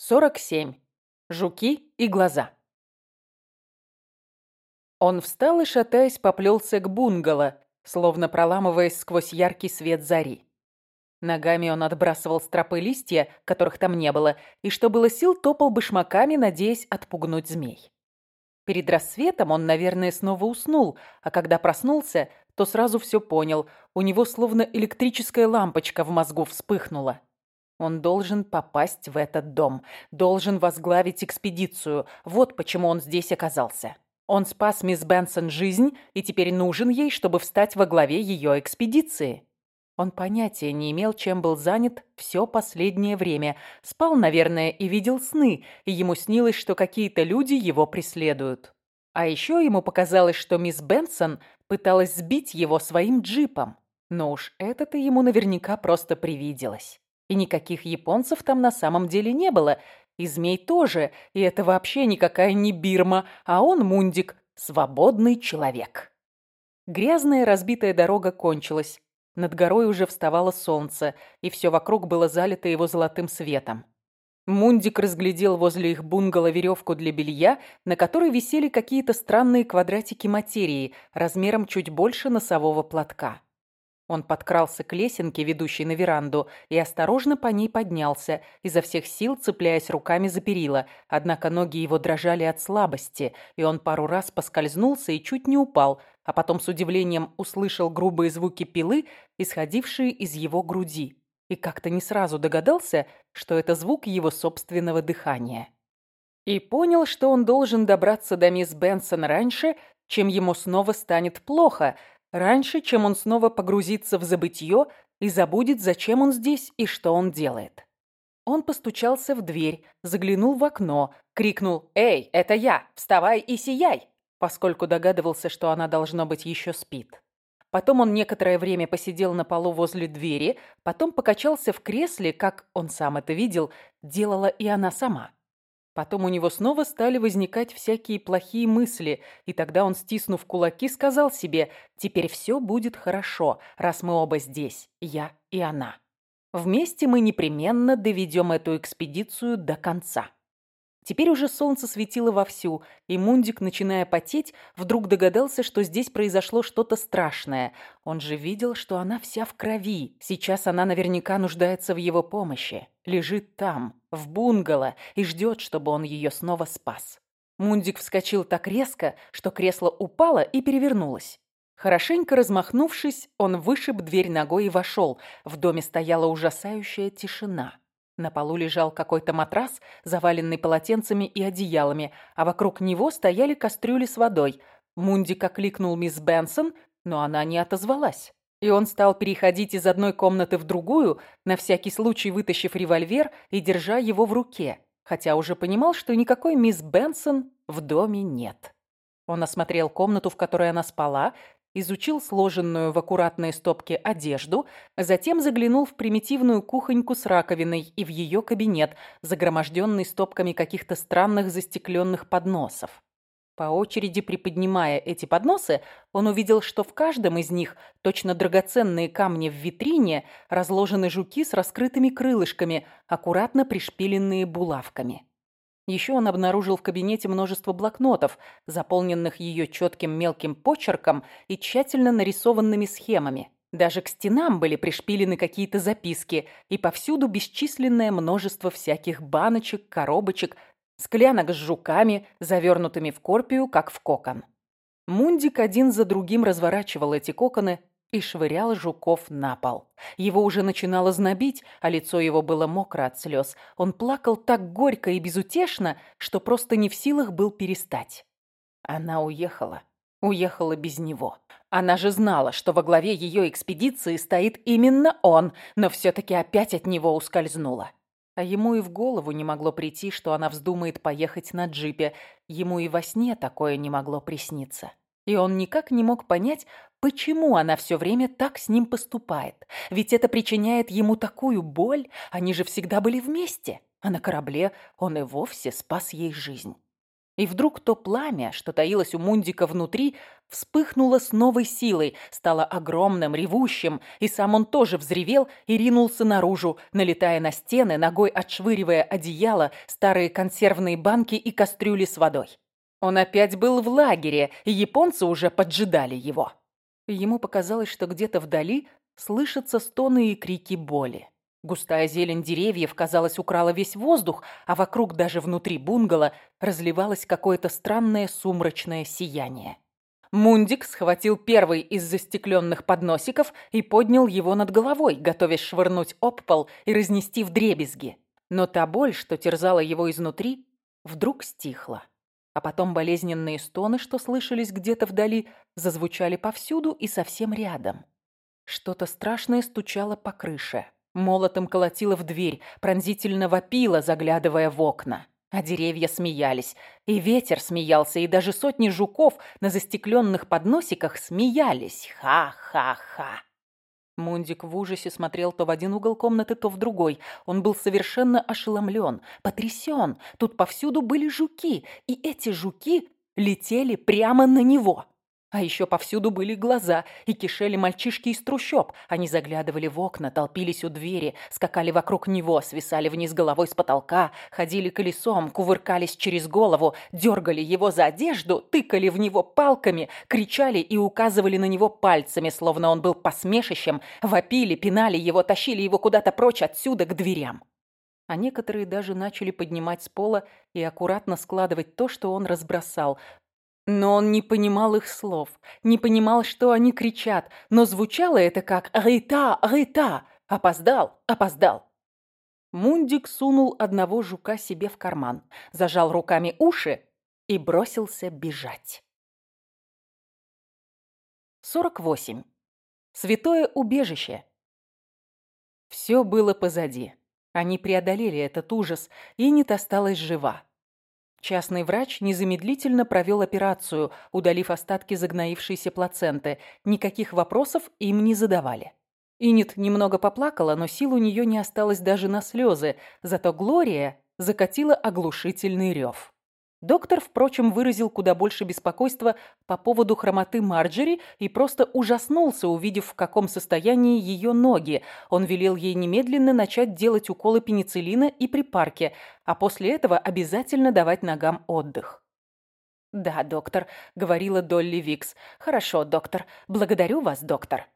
47. Жуки и глаза. Он встал и, шатаясь, поплелся к бунгало, словно проламываясь сквозь яркий свет зари. Ногами он отбрасывал стропы листья, которых там не было, и, что было сил, топал башмаками, надеясь отпугнуть змей. Перед рассветом он, наверное, снова уснул, а когда проснулся, то сразу все понял. У него словно электрическая лампочка в мозгу вспыхнула. Он должен попасть в этот дом, должен возглавить экспедицию. Вот почему он здесь оказался. Он спас мисс Бенсон жизнь и теперь нужен ей, чтобы встать во главе ее экспедиции. Он понятия не имел, чем был занят все последнее время. Спал, наверное, и видел сны, и ему снилось, что какие-то люди его преследуют. А еще ему показалось, что мисс Бенсон пыталась сбить его своим джипом. Но уж это-то ему наверняка просто привиделось. И никаких японцев там на самом деле не было. И змей тоже. И это вообще никакая не Бирма, а он, Мундик, свободный человек. Грязная разбитая дорога кончилась. Над горой уже вставало солнце, и все вокруг было залито его золотым светом. Мундик разглядел возле их бунгало веревку для белья, на которой висели какие-то странные квадратики материи, размером чуть больше носового платка. Он подкрался к лесенке, ведущей на веранду, и осторожно по ней поднялся, изо всех сил цепляясь руками за перила, однако ноги его дрожали от слабости, и он пару раз поскользнулся и чуть не упал, а потом с удивлением услышал грубые звуки пилы, исходившие из его груди, и как-то не сразу догадался, что это звук его собственного дыхания. И понял, что он должен добраться до мисс Бенсон раньше, чем ему снова станет плохо – Раньше, чем он снова погрузится в забытье и забудет, зачем он здесь и что он делает. Он постучался в дверь, заглянул в окно, крикнул «Эй, это я! Вставай и сияй!» поскольку догадывался, что она, должно быть, еще спит. Потом он некоторое время посидел на полу возле двери, потом покачался в кресле, как он сам это видел, делала и она сама. Потом у него снова стали возникать всякие плохие мысли, и тогда он, стиснув кулаки, сказал себе «Теперь все будет хорошо, раз мы оба здесь, я и она. Вместе мы непременно доведем эту экспедицию до конца». Теперь уже солнце светило вовсю, и Мундик, начиная потеть, вдруг догадался, что здесь произошло что-то страшное. Он же видел, что она вся в крови. Сейчас она наверняка нуждается в его помощи. Лежит там, в бунгало, и ждет, чтобы он ее снова спас. Мундик вскочил так резко, что кресло упало и перевернулось. Хорошенько размахнувшись, он вышиб дверь ногой и вошел. В доме стояла ужасающая тишина. На полу лежал какой-то матрас, заваленный полотенцами и одеялами, а вокруг него стояли кастрюли с водой. Мундик окликнул мисс Бенсон, но она не отозвалась. И он стал переходить из одной комнаты в другую, на всякий случай вытащив револьвер и держа его в руке, хотя уже понимал, что никакой мисс Бенсон в доме нет. Он осмотрел комнату, в которой она спала, изучил сложенную в аккуратные стопки одежду, затем заглянул в примитивную кухоньку с раковиной и в ее кабинет, загроможденный стопками каких-то странных застекленных подносов. По очереди приподнимая эти подносы, он увидел, что в каждом из них, точно драгоценные камни в витрине, разложены жуки с раскрытыми крылышками, аккуратно пришпиленные булавками. Еще он обнаружил в кабинете множество блокнотов, заполненных ее четким мелким почерком и тщательно нарисованными схемами. Даже к стенам были пришпилены какие-то записки, и повсюду бесчисленное множество всяких баночек, коробочек, склянок с жуками, завернутыми в корпию, как в кокон. Мундик один за другим разворачивал эти коконы, и швырял жуков на пол. Его уже начинало знобить, а лицо его было мокро от слез. Он плакал так горько и безутешно, что просто не в силах был перестать. Она уехала. Уехала без него. Она же знала, что во главе ее экспедиции стоит именно он, но все-таки опять от него ускользнула. А ему и в голову не могло прийти, что она вздумает поехать на джипе. Ему и во сне такое не могло присниться. И он никак не мог понять, почему она все время так с ним поступает. Ведь это причиняет ему такую боль, они же всегда были вместе. А на корабле он и вовсе спас ей жизнь. И вдруг то пламя, что таилось у Мундика внутри, вспыхнуло с новой силой, стало огромным, ревущим, и сам он тоже взревел и ринулся наружу, налетая на стены, ногой отшвыривая одеяло, старые консервные банки и кастрюли с водой. Он опять был в лагере, и японцы уже поджидали его. Ему показалось, что где-то вдали слышатся стоны и крики боли. Густая зелень деревьев, казалось, украла весь воздух, а вокруг даже внутри бунгало разливалось какое-то странное сумрачное сияние. Мундик схватил первый из застекленных подносиков и поднял его над головой, готовясь швырнуть об пол и разнести в дребезги. Но та боль, что терзала его изнутри, вдруг стихла. А потом болезненные стоны, что слышались где-то вдали, зазвучали повсюду и совсем рядом. Что-то страшное стучало по крыше. Молотом колотила в дверь, пронзительно вопила, заглядывая в окна. А деревья смеялись, и ветер смеялся, и даже сотни жуков на застекленных подносиках смеялись. Ха-ха-ха. Мундик в ужасе смотрел то в один угол комнаты, то в другой. Он был совершенно ошеломлен, потрясен. Тут повсюду были жуки, и эти жуки летели прямо на него. А еще повсюду были глаза, и кишели мальчишки из трущоб. Они заглядывали в окна, толпились у двери, скакали вокруг него, свисали вниз головой с потолка, ходили колесом, кувыркались через голову, дергали его за одежду, тыкали в него палками, кричали и указывали на него пальцами, словно он был посмешищем, вопили, пинали его, тащили его куда-то прочь отсюда к дверям. А некоторые даже начали поднимать с пола и аккуратно складывать то, что он разбросал, но он не понимал их слов, не понимал, что они кричат, но звучало это как «Рита! Рита!» «Опоздал! Опоздал!» Мундик сунул одного жука себе в карман, зажал руками уши и бросился бежать. 48. Святое убежище. Все было позади. Они преодолели этот ужас, и Нит осталась жива. Частный врач незамедлительно провел операцию, удалив остатки загноившейся плаценты. Никаких вопросов им не задавали. Инит немного поплакала, но сил у нее не осталось даже на слезы, зато Глория закатила оглушительный рев. Доктор, впрочем, выразил куда больше беспокойства по поводу хромоты Марджери и просто ужаснулся, увидев, в каком состоянии ее ноги. Он велел ей немедленно начать делать уколы пенициллина и припарки, а после этого обязательно давать ногам отдых. «Да, доктор», — говорила Долли Викс. «Хорошо, доктор. Благодарю вас, доктор».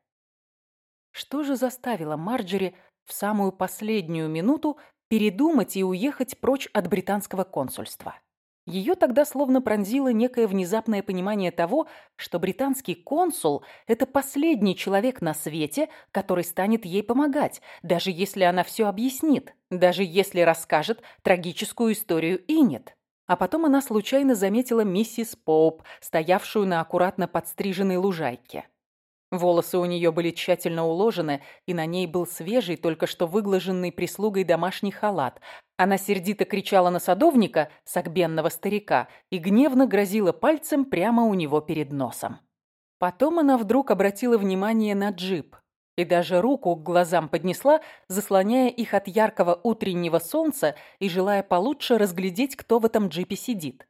Что же заставило Марджери в самую последнюю минуту передумать и уехать прочь от британского консульства? Ее тогда словно пронзило некое внезапное понимание того, что британский консул – это последний человек на свете, который станет ей помогать, даже если она все объяснит, даже если расскажет трагическую историю Инет. А потом она случайно заметила миссис Поуп, стоявшую на аккуратно подстриженной лужайке. Волосы у нее были тщательно уложены, и на ней был свежий, только что выглаженный прислугой домашний халат. Она сердито кричала на садовника, сагбенного старика, и гневно грозила пальцем прямо у него перед носом. Потом она вдруг обратила внимание на джип и даже руку к глазам поднесла, заслоняя их от яркого утреннего солнца и желая получше разглядеть, кто в этом джипе сидит.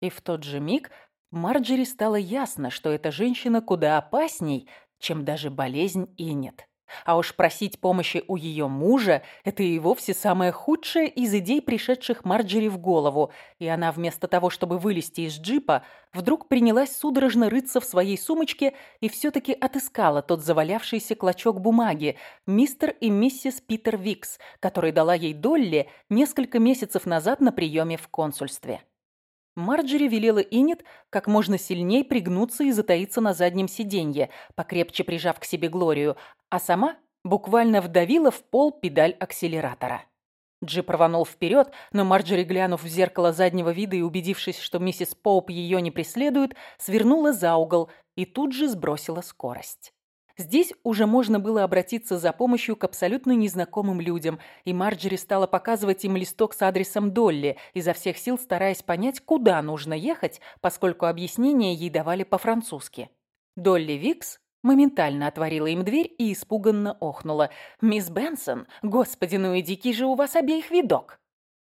И в тот же миг Марджери стало ясно, что эта женщина куда опасней, чем даже болезнь Инет. А уж просить помощи у ее мужа – это и вовсе самое худшее из идей, пришедших Марджери в голову, и она вместо того, чтобы вылезти из джипа, вдруг принялась судорожно рыться в своей сумочке и все-таки отыскала тот завалявшийся клочок бумаги «Мистер и миссис Питер Викс», который дала ей Долли несколько месяцев назад на приеме в консульстве. Марджери велела Инет как можно сильнее пригнуться и затаиться на заднем сиденье, покрепче прижав к себе Глорию, а сама буквально вдавила в пол педаль акселератора. Джип рванул вперед, но Марджери, глянув в зеркало заднего вида и убедившись, что миссис Поуп ее не преследует, свернула за угол и тут же сбросила скорость. Здесь уже можно было обратиться за помощью к абсолютно незнакомым людям, и Марджери стала показывать им листок с адресом Долли, изо всех сил стараясь понять, куда нужно ехать, поскольку объяснения ей давали по-французски. Долли Викс моментально отворила им дверь и испуганно охнула. «Мисс Бенсон, господи, ну и дикий же у вас обеих видок!»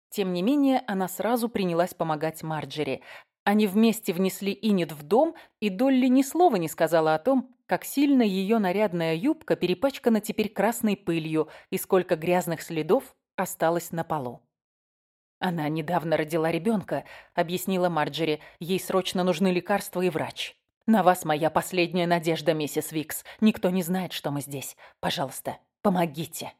Тем не менее, она сразу принялась помогать Марджери. Они вместе внесли Инет в дом, и Долли ни слова не сказала о том, как сильно ее нарядная юбка перепачкана теперь красной пылью и сколько грязных следов осталось на полу. «Она недавно родила ребенка», — объяснила Марджери. «Ей срочно нужны лекарства и врач. На вас моя последняя надежда, миссис Викс. Никто не знает, что мы здесь. Пожалуйста, помогите».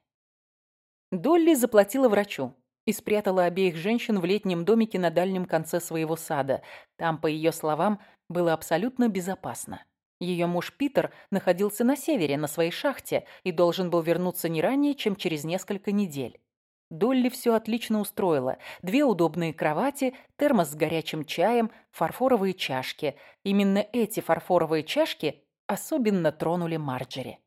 Долли заплатила врачу и спрятала обеих женщин в летнем домике на дальнем конце своего сада. Там, по ее словам, было абсолютно безопасно. Ее муж Питер находился на севере, на своей шахте, и должен был вернуться не ранее, чем через несколько недель. Долли все отлично устроила. Две удобные кровати, термос с горячим чаем, фарфоровые чашки. Именно эти фарфоровые чашки особенно тронули Марджери.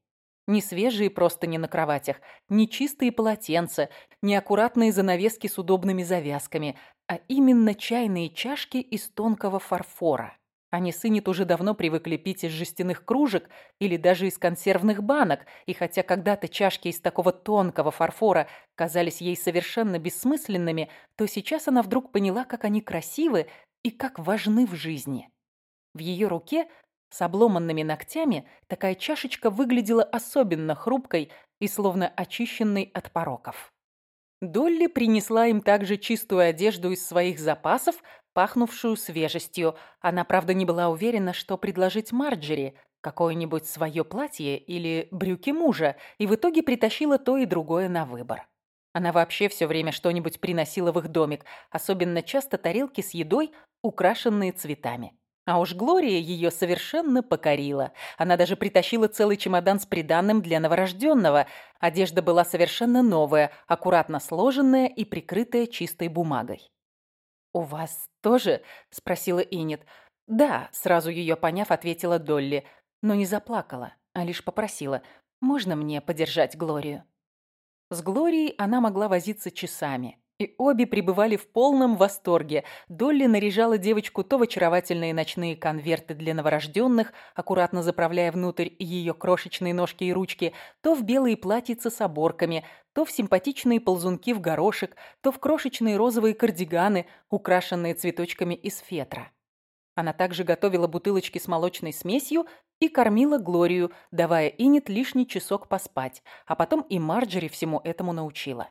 Не свежие просто не на кроватях, не чистые полотенца, не аккуратные занавески с удобными завязками, а именно чайные чашки из тонкого фарфора. Они с Иннет уже давно привыкли пить из жестяных кружек или даже из консервных банок, и хотя когда-то чашки из такого тонкого фарфора казались ей совершенно бессмысленными, то сейчас она вдруг поняла, как они красивы и как важны в жизни. В ее руке с обломанными ногтями такая чашечка выглядела особенно хрупкой и словно очищенной от пороков. Долли принесла им также чистую одежду из своих запасов, пахнувшую свежестью. Она, правда, не была уверена, что предложить Марджери какое-нибудь свое платье или брюки мужа, и в итоге притащила то и другое на выбор. Она вообще все время что-нибудь приносила в их домик, особенно часто тарелки с едой, украшенные цветами. А уж Глория ее совершенно покорила. Она даже притащила целый чемодан с приданным для новорожденного. Одежда была совершенно новая, аккуратно сложенная и прикрытая чистой бумагой. «У вас тоже?» – спросила Инет. «Да», – сразу ее поняв, ответила Долли, но не заплакала, а лишь попросила. «Можно мне подержать Глорию?» С Глорией она могла возиться часами. И обе пребывали в полном восторге. Долли наряжала девочку то в очаровательные ночные конверты для новорожденных, аккуратно заправляя внутрь ее крошечные ножки и ручки, то в белые платьица с оборками, то в симпатичные ползунки в горошек, то в крошечные розовые кардиганы, украшенные цветочками из фетра. Она также готовила бутылочки с молочной смесью и кормила Глорию, давая Инет лишний часок поспать, а потом и Марджери всему этому научила.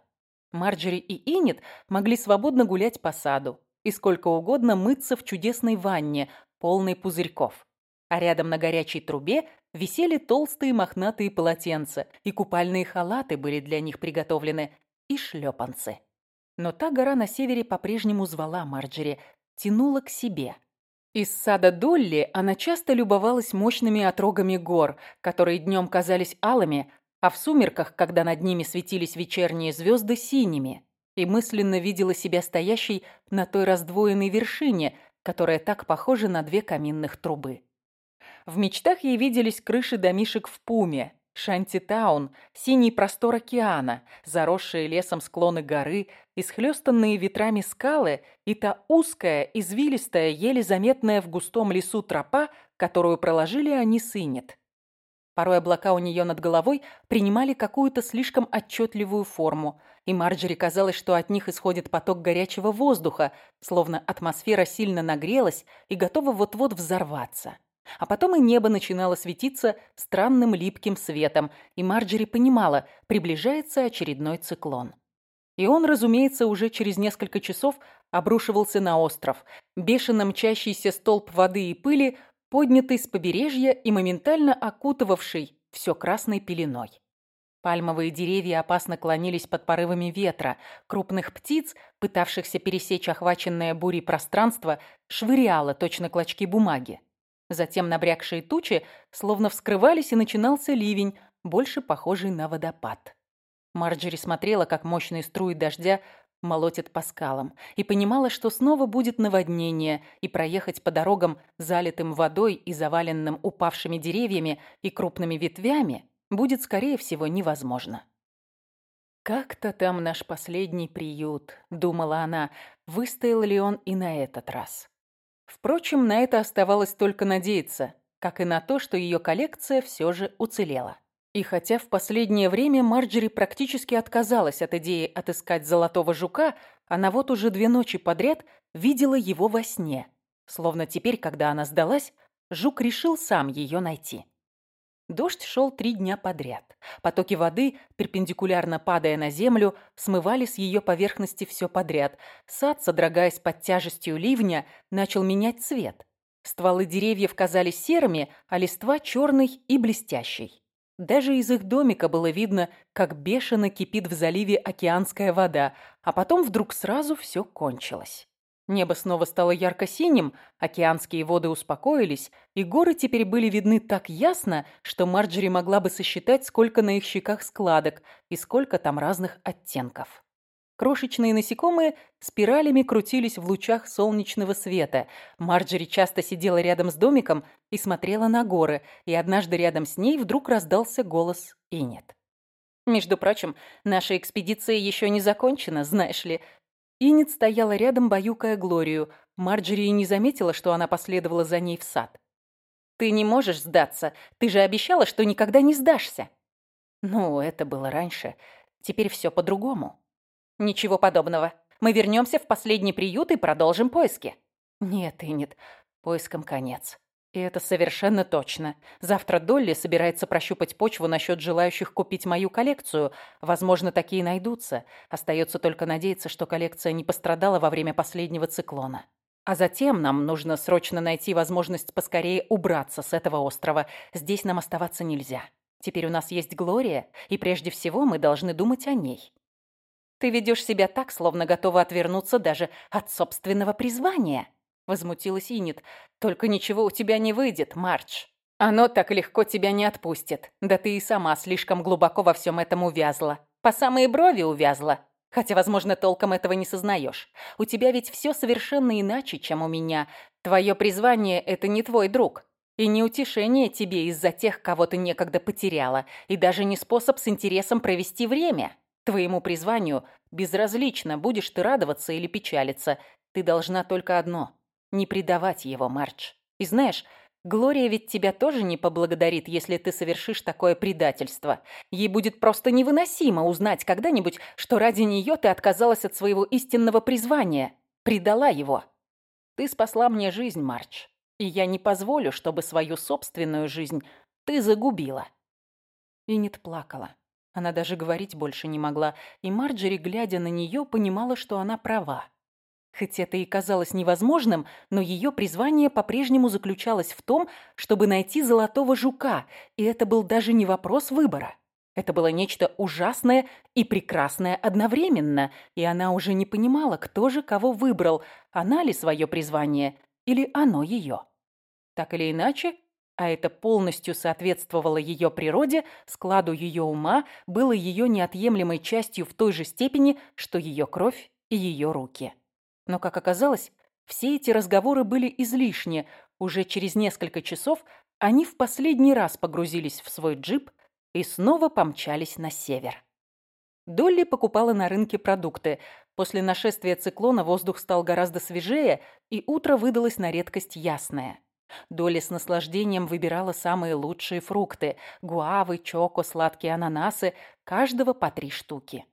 Марджери и Инет могли свободно гулять по саду и сколько угодно мыться в чудесной ванне, полной пузырьков. А рядом на горячей трубе висели толстые мохнатые полотенца, и купальные халаты были для них приготовлены, и шлепанцы. Но та гора на севере по-прежнему звала Марджери, тянула к себе. Из сада Долли она часто любовалась мощными отрогами гор, которые днем казались алыми, а в сумерках, когда над ними светились вечерние звезды, синими, и мысленно видела себя стоящей на той раздвоенной вершине, которая так похожа на две каминных трубы. В мечтах ей виделись крыши домишек в Пуме, Шантитаун, синий простор океана, заросшие лесом склоны горы, исхлёстанные ветрами скалы и та узкая, извилистая, еле заметная в густом лесу тропа, которую проложили они с Инет. Порой облака у нее над головой принимали какую-то слишком отчетливую форму, и Марджери казалось, что от них исходит поток горячего воздуха, словно атмосфера сильно нагрелась и готова вот-вот взорваться. А потом и небо начинало светиться странным липким светом, и Марджери понимала, приближается очередной циклон. И он, разумеется, уже через несколько часов обрушивался на остров. Бешено мчащийся столб воды и пыли – поднятый с побережья и моментально окутывавший все красной пеленой. Пальмовые деревья опасно клонились под порывами ветра. Крупных птиц, пытавшихся пересечь охваченное бурей пространство, швыряло точно клочки бумаги. Затем набрякшие тучи словно вскрывались, и начинался ливень, больше похожий на водопад. Марджери смотрела, как мощные струи дождя молотит по скалам, и понимала, что снова будет наводнение, и проехать по дорогам, залитым водой и заваленным упавшими деревьями и крупными ветвями, будет, скорее всего, невозможно. «Как-то там наш последний приют», — думала она, выстоял ли он и на этот раз. Впрочем, на это оставалось только надеяться, как и на то, что ее коллекция все же уцелела. И хотя в последнее время Марджери практически отказалась от идеи отыскать золотого жука, она вот уже две ночи подряд видела его во сне. Словно теперь, когда она сдалась, жук решил сам ее найти. Дождь шел три дня подряд. Потоки воды, перпендикулярно падая на землю, смывали с ее поверхности все подряд. Сад, содрогаясь под тяжестью ливня, начал менять цвет. Стволы деревьев казались серыми, а листва черной и блестящей. Даже из их домика было видно, как бешено кипит в заливе океанская вода, а потом вдруг сразу все кончилось. Небо снова стало ярко-синим, океанские воды успокоились, и горы теперь были видны так ясно, что Марджери могла бы сосчитать, сколько на их щеках складок и сколько там разных оттенков. Крошечные насекомые спиралями крутились в лучах солнечного света. Марджери часто сидела рядом с домиком и смотрела на горы, и однажды рядом с ней вдруг раздался голос Инет. «Между прочим, наша экспедиция еще не закончена, знаешь ли». Инет стояла рядом, баюкая Глорию. Марджери не заметила, что она последовала за ней в сад. «Ты не можешь сдаться. Ты же обещала, что никогда не сдашься». «Ну, это было раньше. Теперь все по-другому». «Ничего подобного. Мы вернемся в последний приют и продолжим поиски». «Нет, Иннет, поиском конец. И это совершенно точно. Завтра Долли собирается прощупать почву насчет желающих купить мою коллекцию. Возможно, такие найдутся. Остается только надеяться, что коллекция не пострадала во время последнего циклона. А затем нам нужно срочно найти возможность поскорее убраться с этого острова. Здесь нам оставаться нельзя. Теперь у нас есть Глория, и прежде всего мы должны думать о ней. Ты ведешь себя так, словно готова отвернуться даже от собственного призвания. Возмутилась Инит. Только ничего у тебя не выйдет, Марч. Оно так легко тебя не отпустит. Да ты и сама слишком глубоко во всем этом увязла. По самые брови увязла. Хотя, возможно, толком этого не сознаешь. У тебя ведь все совершенно иначе, чем у меня. Твое призвание — это не твой друг. И не утешение тебе из-за тех, кого ты некогда потеряла. И даже не способ с интересом провести время. Твоему призванию безразлично, будешь ты радоваться или печалиться. Ты должна только одно – не предавать его, Марч. И знаешь, Глория ведь тебя тоже не поблагодарит, если ты совершишь такое предательство. Ей будет просто невыносимо узнать когда-нибудь, что ради нее ты отказалась от своего истинного призвания, предала его. Ты спасла мне жизнь, Марч, и я не позволю, чтобы свою собственную жизнь ты загубила. Иннет плакала. Она даже говорить больше не могла, и Марджери, глядя на нее, понимала, что она права. Хоть это и казалось невозможным, но ее призвание по-прежнему заключалось в том, чтобы найти золотого жука, и это был даже не вопрос выбора. Это было нечто ужасное и прекрасное одновременно, и она уже не понимала, кто же кого выбрал, она ли свое призвание или оно ее. Так или иначе, а это полностью соответствовало ее природе, складу ее ума, было ее неотъемлемой частью в той же степени, что ее кровь и ее руки. Но, как оказалось, все эти разговоры были излишни. Уже через несколько часов они в последний раз погрузились в свой джип и снова помчались на север. Долли покупала на рынке продукты. После нашествия циклона воздух стал гораздо свежее, и утро выдалось на редкость ясное. Доли с наслаждением выбирала самые лучшие фрукты – гуавы, чоко, сладкие ананасы, каждого по три штуки.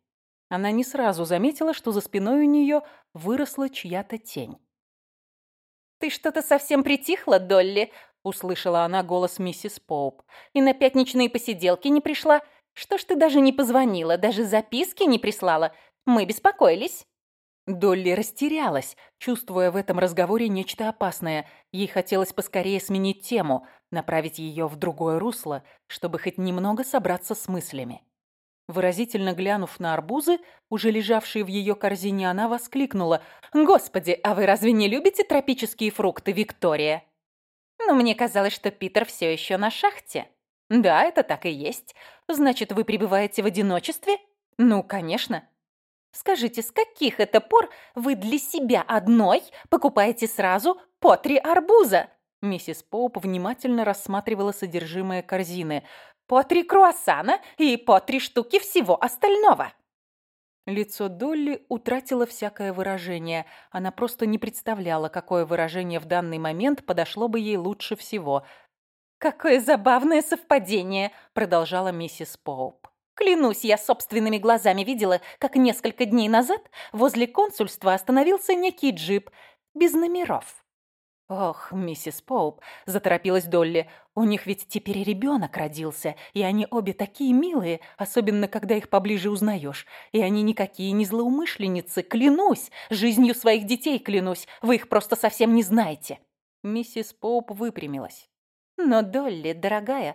Она не сразу заметила, что за спиной у нее выросла чья-то тень. «Ты что-то совсем притихла, Долли?» – услышала она голос миссис Поуп. «И на пятничные посиделки не пришла? Что ж ты даже не позвонила, даже записки не прислала? Мы беспокоились». Долли растерялась, чувствуя в этом разговоре нечто опасное. Ей хотелось поскорее сменить тему, направить ее в другое русло, чтобы хоть немного собраться с мыслями. Выразительно глянув на арбузы, уже лежавшие в ее корзине, она воскликнула. «Господи, а вы разве не любите тропические фрукты, Виктория?» «Но мне казалось, что Питер все еще на шахте». «Да, это так и есть. Значит, вы пребываете в одиночестве?» «Ну, конечно. Скажите, с каких это пор вы для себя одной покупаете сразу по три арбуза?» Миссис Поуп внимательно рассматривала содержимое корзины. «По три круассана и по три штуки всего остального!» Лицо Долли утратило всякое выражение. Она просто не представляла, какое выражение в данный момент подошло бы ей лучше всего. «Какое забавное совпадение!» – продолжала миссис Поуп. «Клянусь, я собственными глазами видела, как несколько дней назад возле консульства остановился некий джип без номеров. «Ох, миссис Поуп», — заторопилась Долли, — «у них ведь теперь ребенок родился, и они обе такие милые, особенно когда их поближе узнаешь. И они никакие не злоумышленницы, клянусь, жизнью своих детей клянусь, вы их просто совсем не знаете». Миссис Поуп выпрямилась. «Но, Долли, дорогая,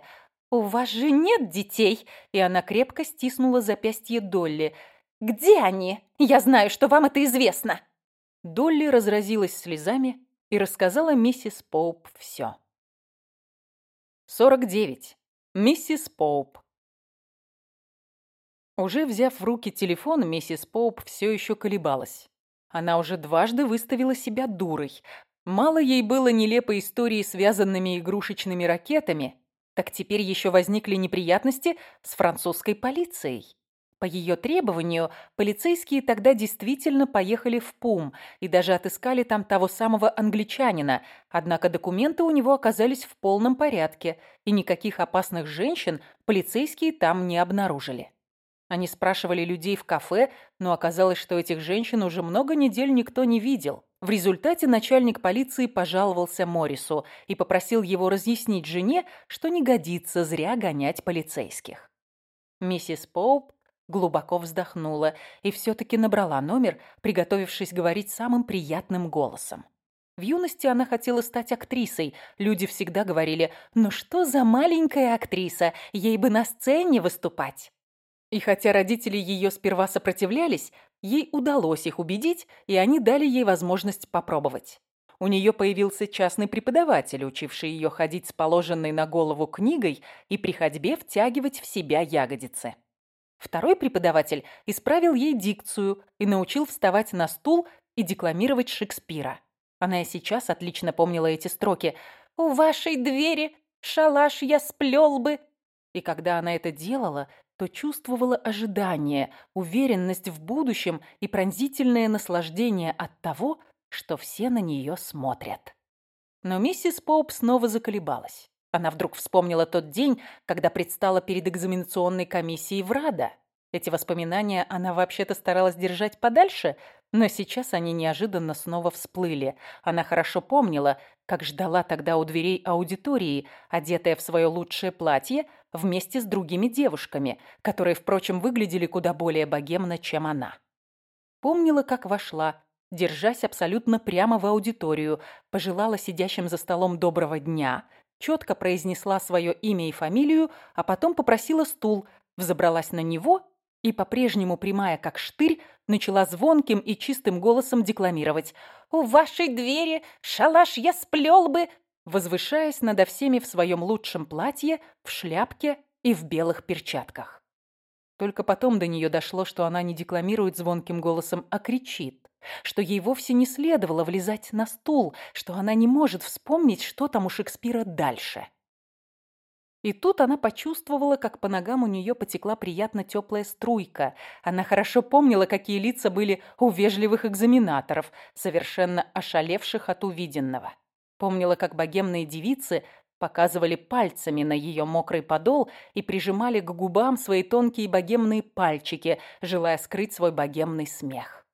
у вас же нет детей!» И она крепко стиснула запястье Долли. «Где они? Я знаю, что вам это известно!» Долли разразилась слезами, и рассказала миссис Поуп все. 49. Миссис Поуп. Уже взяв в руки телефон, миссис Поуп все еще колебалась. Она уже дважды выставила себя дурой. Мало ей было нелепой истории, связанными игрушечными ракетами, так теперь еще возникли неприятности с французской полицией. По ее требованию, полицейские тогда действительно поехали в Пум и даже отыскали там того самого англичанина, однако документы у него оказались в полном порядке, и никаких опасных женщин полицейские там не обнаружили. Они спрашивали людей в кафе, но оказалось, что этих женщин уже много недель никто не видел. В результате начальник полиции пожаловался Моррису и попросил его разъяснить жене, что не годится зря гонять полицейских. Миссис Поуп Глубоко вздохнула и все-таки набрала номер, приготовившись говорить самым приятным голосом. В юности она хотела стать актрисой. Люди всегда говорили, ну что за маленькая актриса, ей бы на сцене выступать. И хотя родители ее сперва сопротивлялись, ей удалось их убедить, и они дали ей возможность попробовать. У нее появился частный преподаватель, учивший ее ходить с положенной на голову книгой и при ходьбе втягивать в себя ягодицы. Второй преподаватель исправил ей дикцию и научил вставать на стул и декламировать Шекспира. Она и сейчас отлично помнила эти строки. «У вашей двери шалаш я сплел бы». И когда она это делала, то чувствовала ожидание, уверенность в будущем и пронзительное наслаждение от того, что все на нее смотрят. Но миссис Поуп снова заколебалась. Она вдруг вспомнила тот день, когда предстала перед экзаменационной комиссией в Рада. Эти воспоминания она вообще-то старалась держать подальше, но сейчас они неожиданно снова всплыли. Она хорошо помнила, как ждала тогда у дверей аудитории, одетая в свое лучшее платье, вместе с другими девушками, которые, впрочем, выглядели куда более богемно, чем она. Помнила, как вошла, держась абсолютно прямо в аудиторию, пожелала сидящим за столом доброго дня, четко произнесла свое имя и фамилию, а потом попросила стул, взобралась на него и, по-прежнему прямая как штырь, начала звонким и чистым голосом декламировать «У вашей двери шалаш я сплел бы», возвышаясь надо всеми в своем лучшем платье, в шляпке и в белых перчатках. Только потом до нее дошло, что она не декламирует звонким голосом, а кричит что ей вовсе не следовало влезать на стул, что она не может вспомнить, что там у Шекспира дальше. И тут она почувствовала, как по ногам у нее потекла приятно теплая струйка. Она хорошо помнила, какие лица были у вежливых экзаменаторов, совершенно ошалевших от увиденного. Помнила, как богемные девицы показывали пальцами на ее мокрый подол и прижимали к губам свои тонкие богемные пальчики, желая скрыть свой богемный смех.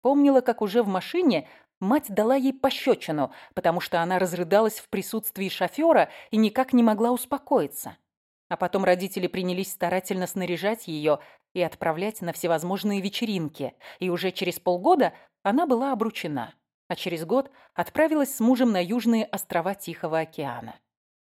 Помнила, как уже в машине мать дала ей пощечину, потому что она разрыдалась в присутствии шофера и никак не могла успокоиться. А потом родители принялись старательно снаряжать ее и отправлять на всевозможные вечеринки, и уже через полгода она была обручена, а через год отправилась с мужем на южные острова Тихого океана.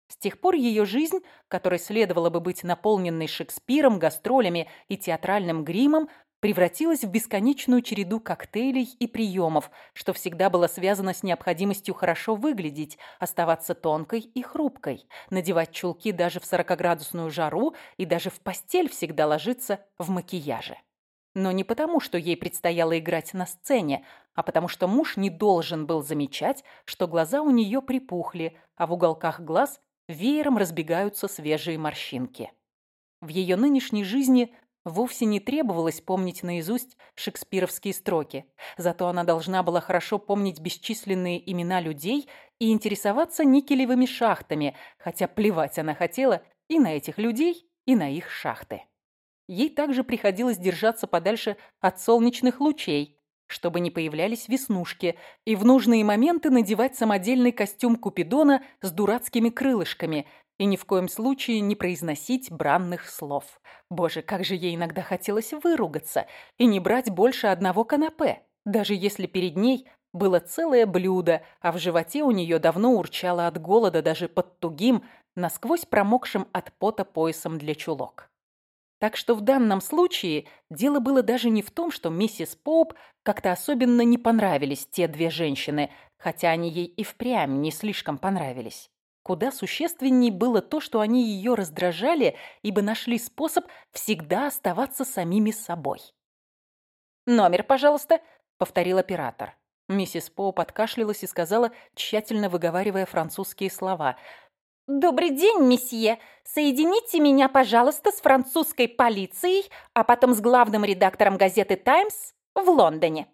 С тех пор ее жизнь, которой следовало бы быть наполненной Шекспиром, гастролями и театральным гримом, превратилась в бесконечную череду коктейлей и приемов, что всегда было связано с необходимостью хорошо выглядеть, оставаться тонкой и хрупкой, надевать чулки даже в сорокоградусную жару и даже в постель всегда ложиться в макияже. Но не потому, что ей предстояло играть на сцене, а потому что муж не должен был замечать, что глаза у нее припухли, а в уголках глаз веером разбегаются свежие морщинки. В ее нынешней жизни вовсе не требовалось помнить наизусть шекспировские строки. Зато она должна была хорошо помнить бесчисленные имена людей и интересоваться никелевыми шахтами, хотя плевать она хотела и на этих людей, и на их шахты. Ей также приходилось держаться подальше от солнечных лучей, чтобы не появлялись веснушки, и в нужные моменты надевать самодельный костюм Купидона с дурацкими крылышками и ни в коем случае не произносить бранных слов. Боже, как же ей иногда хотелось выругаться и не брать больше одного канапе, даже если перед ней было целое блюдо, а в животе у нее давно урчало от голода даже под тугим, насквозь промокшим от пота поясом для чулок. Так что в данном случае дело было даже не в том, что миссис Поуп как-то особенно не понравились те две женщины, хотя они ей и впрямь не слишком понравились. Куда существенней было то, что они ее раздражали, ибо нашли способ всегда оставаться самими собой. «Номер, пожалуйста», — повторил оператор. Миссис Поуп откашлялась и сказала, тщательно выговаривая французские слова — «Добрый день, месье. Соедините меня, пожалуйста, с французской полицией, а потом с главным редактором газеты «Таймс» в Лондоне».